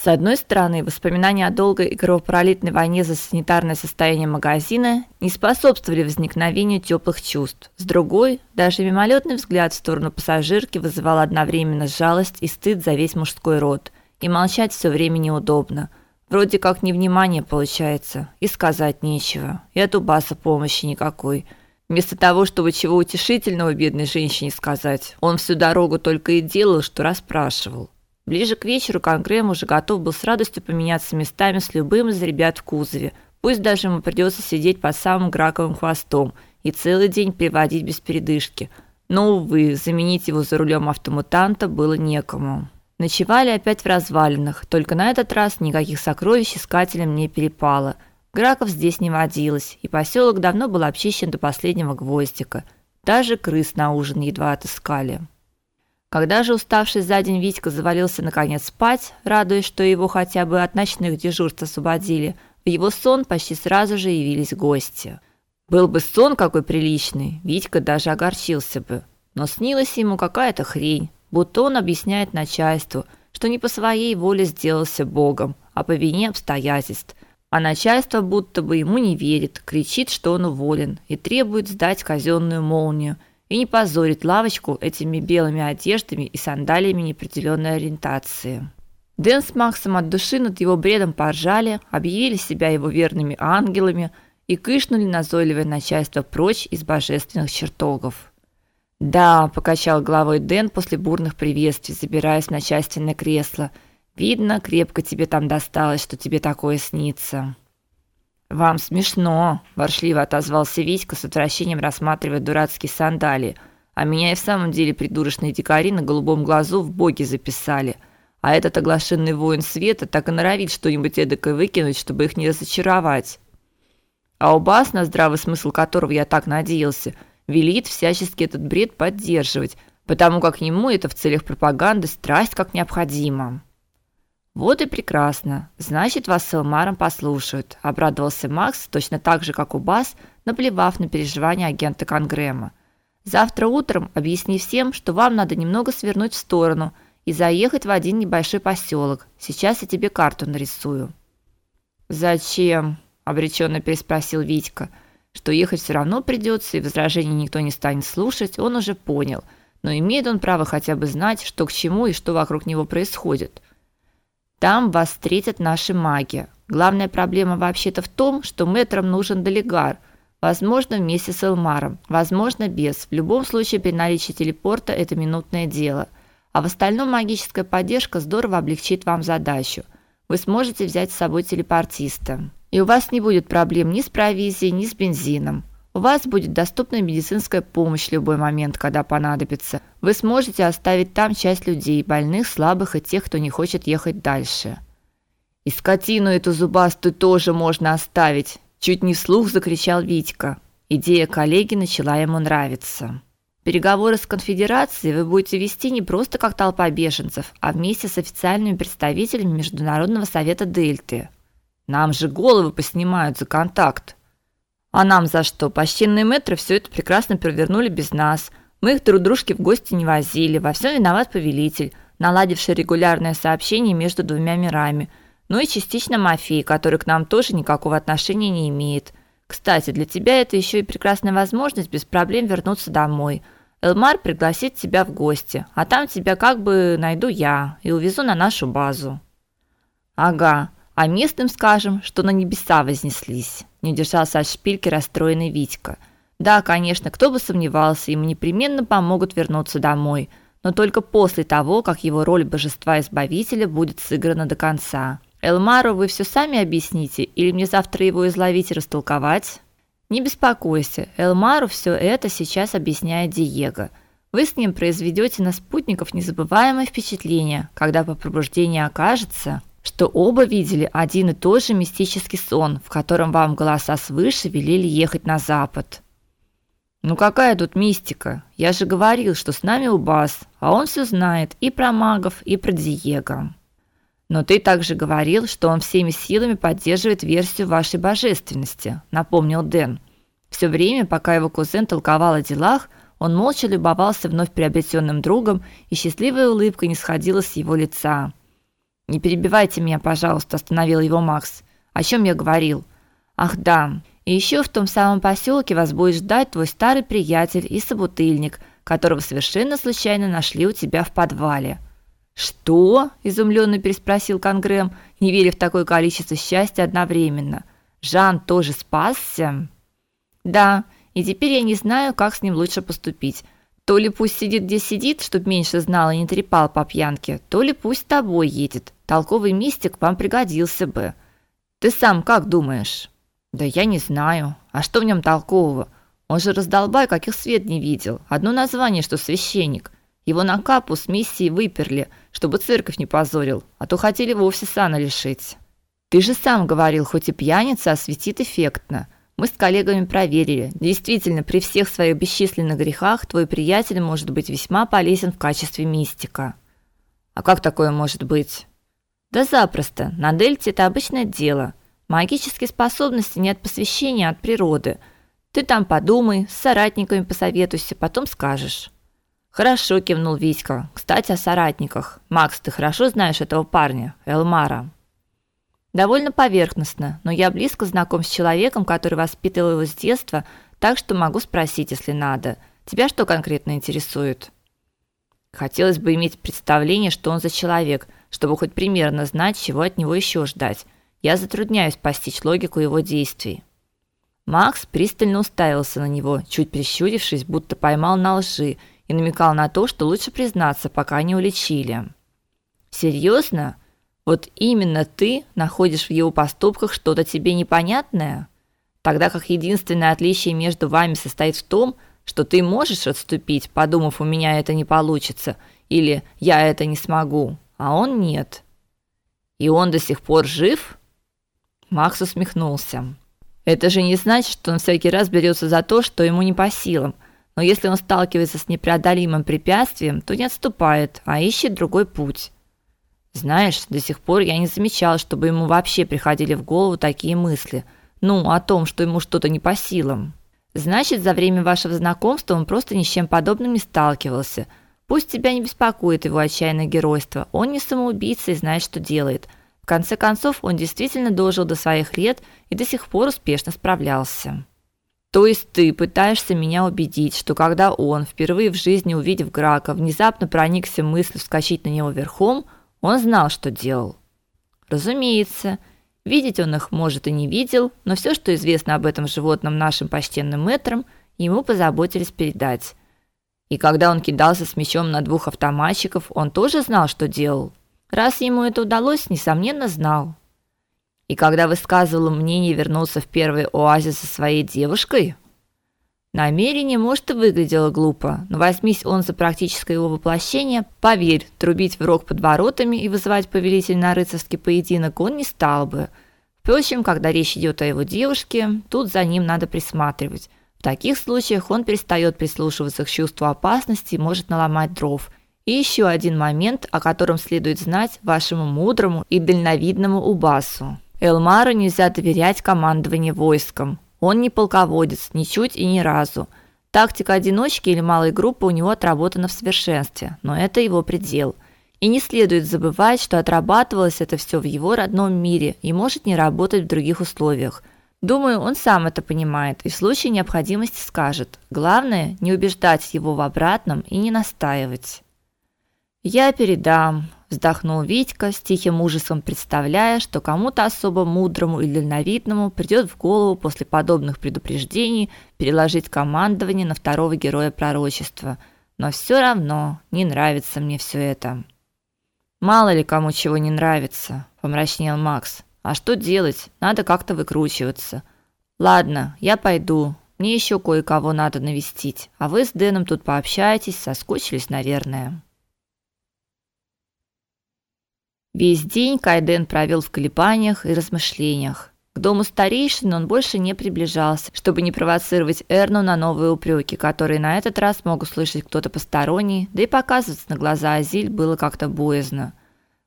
С одной стороны, воспоминания о долгой и кровопролитной войне за санитарное состояние магазина не способствовали возникновению теплых чувств. С другой, даже мимолетный взгляд в сторону пассажирки вызывал одновременно жалость и стыд за весь мужской род. И молчать все время неудобно. Вроде как невнимание получается, и сказать нечего. И от Убаса помощи никакой. Вместо того, чтобы чего утешительного бедной женщине сказать, он всю дорогу только и делал, что расспрашивал. Ближе к вечеру Конгрэм уже готов был с радостью поменяться местами с любым из ребят в кузове. Пусть даже ему придется сидеть под самым граковым хвостом и целый день приводить без передышки. Но увы, заменить его за рулем автомутанта было некому. Ночевали опять в развалинах, только на этот раз никаких сокровищ искателям не перепало. Граков здесь не водилось, и поселок давно был обчищен до последнего гвоздика. Даже крыс на ужин едва отыскали. Когда же уставший за день Витька завалился наконец спать, радуясь, что его хотя бы от ночных дежурств освободили, в его сон почти сразу же явились гости. Был бы сон какой приличный, Витька даже огорчился бы, но снилась ему какая-то хрень, будто он объясняет начальству, что не по своей воле сделался богом, а по вине обстоятельств. А начальство будто бы ему не верит, кричит, что он уволен и требует сдать казенную молнию – и не позорить лавочку этими белыми одеждами и сандалиями неопределенной ориентации. Дэн с Максом от души над его бредом поржали, объявили себя его верными ангелами и кышнули назойливое начальство прочь из божественных чертогов. «Да», – покачал головой Дэн после бурных приветствий, забираясь в начальственное кресло. «Видно, крепко тебе там досталось, что тебе такое снится». Вам смешно, воршливо отозвался Витька с отвращением рассматривая дурацкие сандалии. А меня и в самом деле придурочные дикари на голубом глазу в боги записали. А этот оглашенный воин света так и норовит что-нибудь эдакое выкинуть, чтобы их не разочаровать. А у Бас, на здравый смысл которого я так надеялся, велит всячески этот бред поддерживать, потому как ему это в целях пропаганды страсть как необходимо. Вот и прекрасно. Значит, вас с Элмаром послушают, обрадовался Макс, точно так же, как у Бас, наплевав на переживания агента Конгрэма. Завтра утром объясни всем, что вам надо немного свернуть в сторону и заехать в один небольшой поселок. Сейчас я тебе карту нарисую. Зачем? обреченно переспросил Витька. Что ехать все равно придется, и возражений никто не станет слушать, он уже понял. Но имеет он право хотя бы знать, что к чему и что вокруг него происходит. Там вас встретят наши маги. Главная проблема вообще-то в том, что мэтрам нужен делегар, возможно, вместе с Элмаром, возможно, без. В любом случае при наличии телепорта это минутное дело. А в остальном магическая поддержка здорово облегчит вам задачу. Вы сможете взять с собой телепортиста. И у вас не будет проблем ни с провизией, ни с бензином. У вас будет доступна медицинская помощь в любой момент, когда понадобится. Вы сможете оставить там часть людей, больных, слабых и тех, кто не хочет ехать дальше. И скотину эту зубастую тоже можно оставить, чуть не вслух закричал Витька. Идея коллеги начала ему нравиться. Переговоры с конфедерацией вы будете вести не просто как толпа беженцев, а вместе с официальными представителями Международного совета Дельты. Нам же головы поснимают за контакт. А нам за что? Почтенные мэтры все это прекрасно провернули без нас. Мы их друг дружке в гости не возили. Во всем виноват повелитель, наладивший регулярное сообщение между двумя мирами. Ну и частично мафия, который к нам тоже никакого отношения не имеет. Кстати, для тебя это еще и прекрасная возможность без проблем вернуться домой. Элмар пригласит тебя в гости, а там тебя как бы найду я и увезу на нашу базу. Ага а местным скажем, что на небеса вознеслись. Не удержался от шпильки расстроенный Витька. Да, конечно, кто бы сомневался, ему непременно помогут вернуться домой, но только после того, как его роль божества-избавителя будет сыграна до конца. Элмару вы все сами объясните или мне завтра его изловить и растолковать? Не беспокойся, Элмару все это сейчас объясняет Диего. Вы с ним произведете на спутников незабываемое впечатление, когда по пробуждении окажется, что оба видели один и тот же мистический сон, в котором вам голоса свыше велели ехать на запад. Ну какая тут мистика? Я же говорил, что с нами Убас, а он все знает и про магов, и про Диего. Но ты также говорил, что он всеми силами поддерживает версию вашей божественности, напомнил Дэн. Все время, пока его кузен толковал о делах, он молча любовался вновь приобретенным другом, и счастливая улыбка не сходила с его лица. Не перебивайте меня, пожалуйста, остановил его Макс. О чем я говорил? Ах, да. И еще в том самом поселке вас будет ждать твой старый приятель и собутыльник, которого совершенно случайно нашли у тебя в подвале. Что? изумленно переспросил Конгрэм, не веря в такое количество счастья одновременно. Жан тоже спасся? Да, и теперь я не знаю, как с ним лучше поступить. То ли пусть сидит где сидит, чтоб меньше знал и не трепал по пьянке, то ли пусть с тобой едет. Толковый мистик вам пригодился бы. Ты сам как думаешь? Да я не знаю. А что в нем толкового? Он же раздолбай, каких свет не видел. Одно название, что священник. Его на капу с миссией выперли, чтобы церковь не позорил, а то хотели вовсе сана лишить. Ты же сам говорил, хоть и пьяница, а светит эффектно. Мы с коллегами проверили. Действительно, при всех своих бесчисленных грехах твой приятель может быть весьма полезен в качестве мистика. А как такое может быть? Да запросто. На дельте это обычное дело. Магические способности не от посвящения, а от природы. Ты там подумай, с соратниками посоветуйся, потом скажешь. Хорошо, кивнул Витька. Кстати, о соратниках. Макс, ты хорошо знаешь этого парня, Элмара. Довольно поверхностно, но я близко знаком с человеком, который воспитывал его с детства, так что могу спросить, если надо. Тебя что конкретно интересует? Хотелось бы иметь представление, что он за человек, чтобы хоть примерно знать, чего от него еще ждать. Я затрудняюсь постичь логику его действий. Макс пристально уставился на него, чуть прищурившись, будто поймал на лжи, и намекал на то, что лучше признаться, пока не уличили. Серьезно? Вот именно ты находишь в его поступках что-то тебе непонятное, тогда как единственное отличие между вами состоит в том, что ты можешь отступить, подумав, у меня это не получится, или я это не смогу, а он нет. И он до сих пор жив? Макс усмехнулся. Это же не значит, что он всякий раз берется за то, что ему не по силам. Но если он сталкивается с непреодолимым препятствием, то не отступает, а ищет другой путь. Знаешь, до сих пор я не замечал, чтобы ему вообще приходили в голову такие мысли. Ну, о том, что ему что-то не по силам. Значит, за время вашего знакомства он просто ни с чем подобным не сталкивался. Пусть тебя не беспокоит его отчаянное геройство. Он не самоубийца и знает, что делает. В конце концов, он действительно дожил до своих лет и до сих пор успешно справлялся. То есть ты пытаешься меня убедить, что когда он, впервые в жизни увидев Грака, внезапно проникся мыслью вскочить на него верхом, он знал, что делал. Разумеется, видеть он их, может, и не видел, но все, что известно об этом животном нашим почтенным мэтрам, ему позаботились передать. И когда он кидался с мечом на двух автоматчиков, он тоже знал, что делал. Раз ему это удалось, несомненно, знал. И когда высказывал мнение вернуться в первый оазис со своей девушкой, Намерение, может, и выглядело глупо, но возьмись он за практическое его воплощение, поверь, трубить в рог под воротами и вызывать повелителя на рыцарский поединок он не стал бы. Впрочем, когда речь идет о его девушке, тут за ним надо присматривать. В таких случаях он перестает прислушиваться к чувству опасности и может наломать дров. И еще один момент, о котором следует знать вашему мудрому и дальновидному Убасу. Элмару нельзя доверять командованию войском. Он не полководец, ничуть и ни разу. Тактика одиночки или малой группы у него отработана в совершенстве, но это его предел. И не следует забывать, что отрабатывалось это все в его родном мире и может не работать в других условиях. Думаю, он сам это понимает и в случае необходимости скажет. Главное не убеждать его в обратном и не настаивать. Я передам, вздохнул Витька с тихим ужасом, представляя, что кому-то особо мудрому и дальновидному придет в голову после подобных предупреждений переложить командование на второго героя пророчества. Но все равно не нравится мне все это. Мало ли кому чего не нравится, помрачнел Макс. А что делать? Надо как-то выкручиваться. Ладно, я пойду. Мне еще кое-кого надо навестить. А вы с Дэном тут пообщаетесь, соскучились, наверное. Весь день Кайден провел в колебаниях и размышлениях. К дому старейшин он больше не приближался, чтобы не провоцировать Эрну на новые упреки, которые на этот раз мог услышать кто-то посторонний, да и показываться на глаза Азиль было как-то боязно.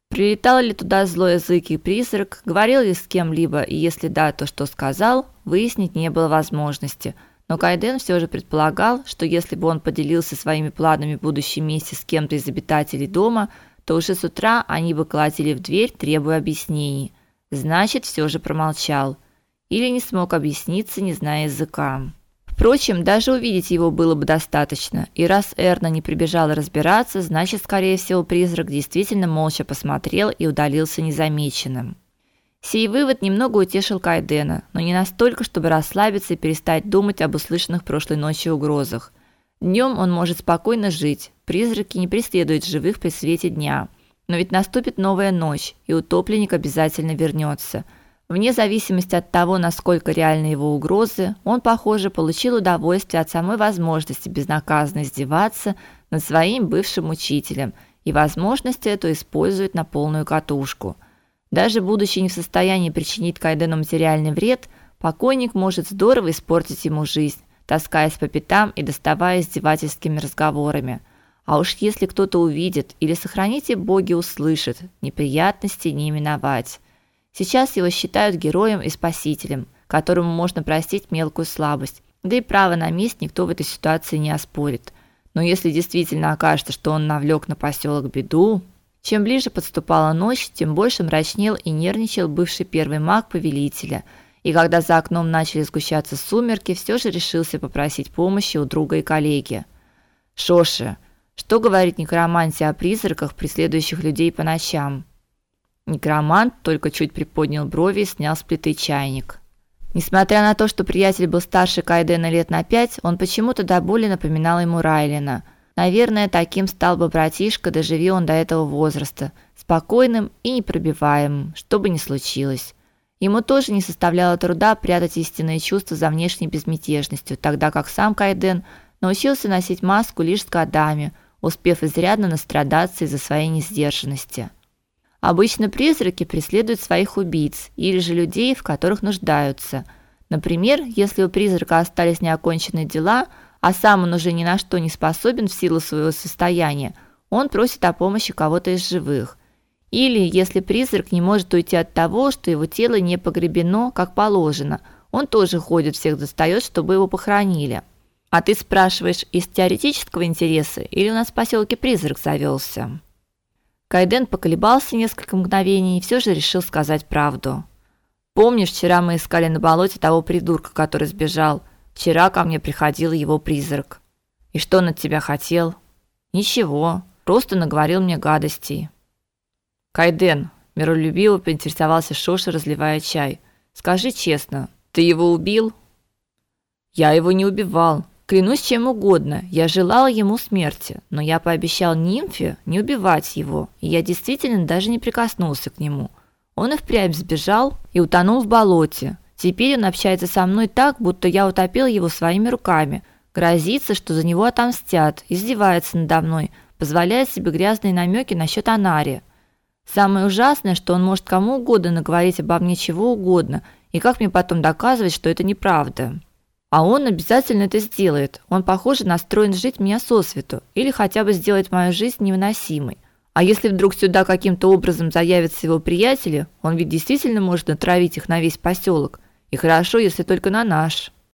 Прилетал ли туда злой язык и призрак, говорил ли с кем-либо, и если да, то что сказал, выяснить не было возможности. Но Кайден все же предполагал, что если бы он поделился своими планами будущей мести с кем-то из обитателей дома – то уже с утра они бы колотили в дверь, требуя объяснений. Значит, все же промолчал или не смог объясниться, не зная языка. Впрочем, даже увидеть его было бы достаточно. И раз Эрна не прибежала разбираться, значит, скорее всего, призрак действительно молча посмотрел и удалился незамеченным. Сей вывод немного утешил Кайдена, но не настолько, чтобы расслабиться и перестать думать об услышанных прошлой ночью угрозах. Днем он может спокойно жить. Призраки не преследуют живых при свете дня. Но ведь наступит новая ночь, и утопленник обязательно вернется. Вне зависимости от того, насколько реальны его угрозы, он, похоже, получил удовольствие от самой возможности безнаказанно издеваться над своим бывшим учителем, и возможность эту использует на полную катушку. Даже будучи не в состоянии причинить Кайдену материальный вред, покойник может здорово испортить ему жизнь, таскаясь по пятам и доставая издевательскими разговорами. А уж если кто-то увидит или сохраните боги услышит, неприятностей не миновать. Сейчас его считают героем и спасителем, которому можно простить мелкую слабость. Да и право на месть никто в этой ситуации не оспорит. Но если действительно окажется, что он навлек на поселок беду, чем ближе подступала ночь, тем больше мрачнел и нервничал бывший первый маг повелителя. И когда за окном начали сгущаться сумерки, все же решился попросить помощи у друга и коллеги. Шоши, что говорит некромантия о призраках, преследующих людей по ночам? Некромант только чуть приподнял брови и снял с плиты чайник. Несмотря на то, что приятель был старше Кайдена лет на пять, он почему-то до боли напоминал ему Райлина. Наверное, таким стал бы братишка, доживи он до этого возраста, спокойным и непробиваемым, что бы ни случилось. Ему тоже не составляло труда прятать истинные чувства за внешней безмятежностью, тогда как сам Кайден научился носить маску лишь с годами, успев изрядно настрадаться из-за своей несдержанности. Обычно призраки преследуют своих убийц или же людей, в которых нуждаются. Например, если у призрака остались неоконченные дела, а сам он уже ни на что не способен в силу своего состояния, он просит о помощи кого-то из живых. Или если призрак не может уйти от того, что его тело не погребено, как положено, он тоже ходит всех достает, чтобы его похоронили. А ты спрашиваешь из теоретического интереса или у нас в поселке призрак завелся? Кайден поколебался несколько мгновений и все же решил сказать правду. Помнишь, вчера мы искали на болоте того придурка, который сбежал? Вчера ко мне приходил его призрак. И что он от тебя хотел? Ничего, просто наговорил мне гадостей. Кайден, миролюбиво поинтересовался Шоша, разливая чай. Скажи честно, ты его убил? Я его не убивал, Клянусь чем угодно, я желала ему смерти, но я пообещал нимфе не убивать его, и я действительно даже не прикоснулся к нему. Он и впрямь сбежал и утонул в болоте. Теперь он общается со мной так, будто я утопил его своими руками. Грозится, что за него отомстят, издевается надо мной, позволяет себе грязные намеки насчет Анари. Самое ужасное, что он может кому угодно наговорить обо мне чего угодно, и как мне потом доказывать, что это неправда? А он обязательно это сделает. Он, похоже, настроен жить меня сосвету или хотя бы сделать мою жизнь невыносимой. А если вдруг сюда каким-то образом заявятся его приятели, он ведь действительно может натравить их на весь поселок. И хорошо, если только на наш.